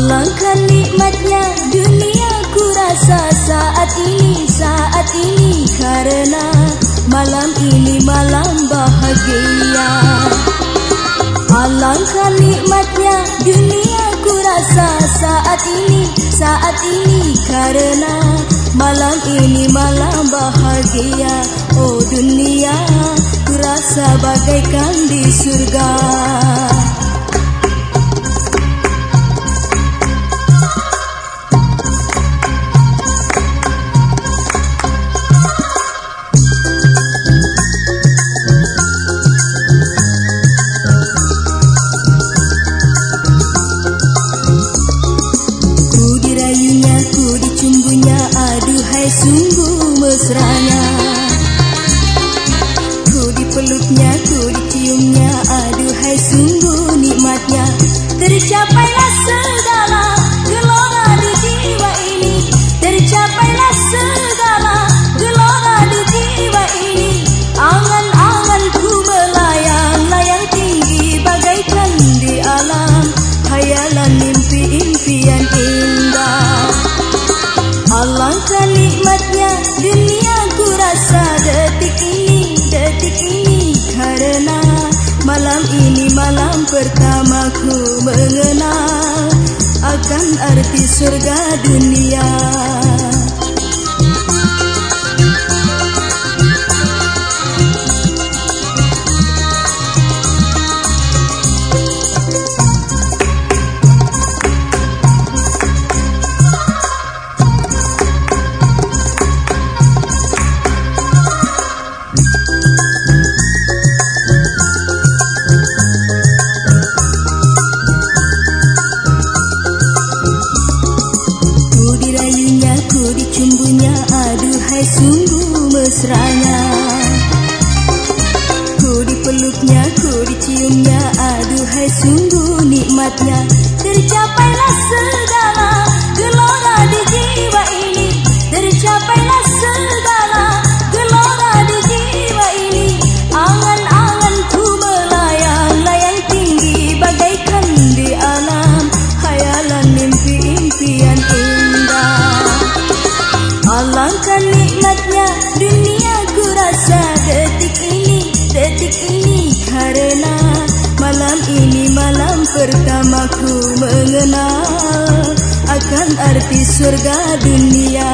Alangkah nikmatnya dunia ku rasa saat ini, saat ini. Karena malam ini malam bahagia. Alangkah nikmatnya dunia ku rasa saat ini, saat ini. Karena malam ini malam bahagia. Oh dunia ku rasa bagaikan di surga. Sungguh mesranya. Ku dipeluknya, malam pertama ku mengenal Akan arti surga dunia mesranya. Ku dipeluknya, ku diciumnya Aduhai sungguh nikmatnya. Tercapailah segala gelora di jiwa ini. Tercapailah segala gelora di jiwa ini. Angan-angan ku melayang-layang tinggi Bagaikan di alam. Hayalan mimpi-impian indah. Alangkah ini Karena malam ini malam pertama ku mengenal Akan arti surga dunia